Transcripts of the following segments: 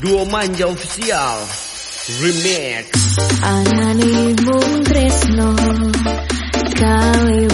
Duo Manja Official Remix. Anani mung tresno Kali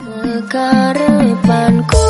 Kekarepanku